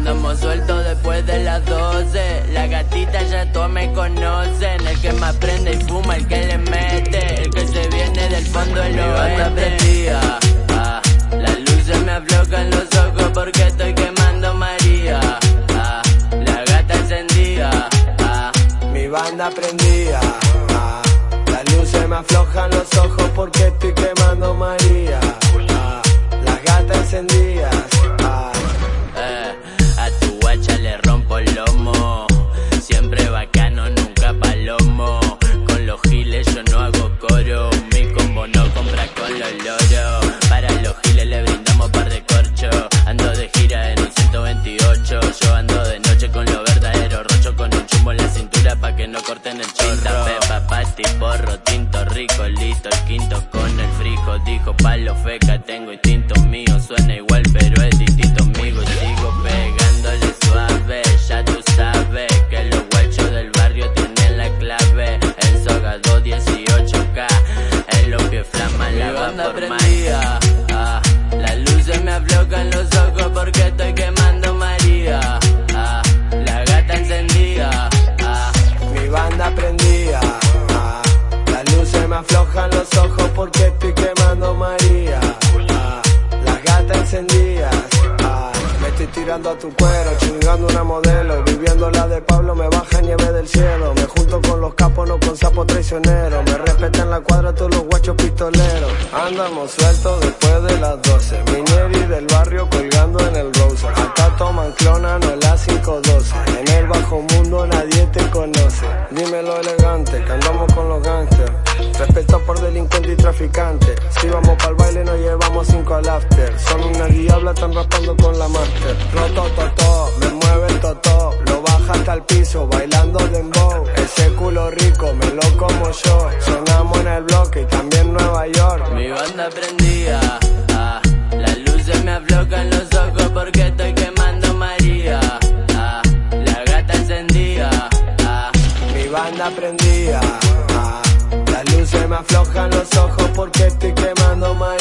Andamos sueltos después de las 12. La gatita ya todos me conocen. El que más prende y fuma, el que le mete. El que se viene del fondo del oeste. prendía. Ah, las luces me aflojan los ojos porque estoy quemando María. Ah, la gata encendía. Ah, mi banda prendía. Ah, las luces me aflojan los ojos porque estoy quemando María. Ah, las gatas corten el chorro. Pepa, pati, porro, tinto rico, listo. El quinto con el frijo. Dijo palo feca, tengo instinto mío. Suena igual, pero es distinto amigo. Sigo pegándole suave. Ya tú sabes que los guachos del barrio tienen la clave. El sogado 18K. Es lo que flama la banda prendía. Ah, las luces me aflocan los ojos tu cuero, chingando una modelo. Viviendo la de Pablo, me baja nieve del cielo. Me junto con los capos, no con sapos traicioneros. Me respetan la cuadra todos los guachos pistoleros. Andamos sueltos después de las 12. Minieri mundo nadie te conoce. Dímelo elegante, que andamos con los gangsters. Respeto por delincuente y traficante. Si vamos pa'l baile nos llevamos cinco al after. Son una diabla, están raspando con la master. Roto, toto, me mueve el toto. Lo baja hasta el piso, bailando dembow. Ese culo rico, me lo como yo. Sonamos en el bloque y también Nueva York. mi banda prendía. Banda prendía. Ah, las luces me aflojan los ojos porque estoy quemando María.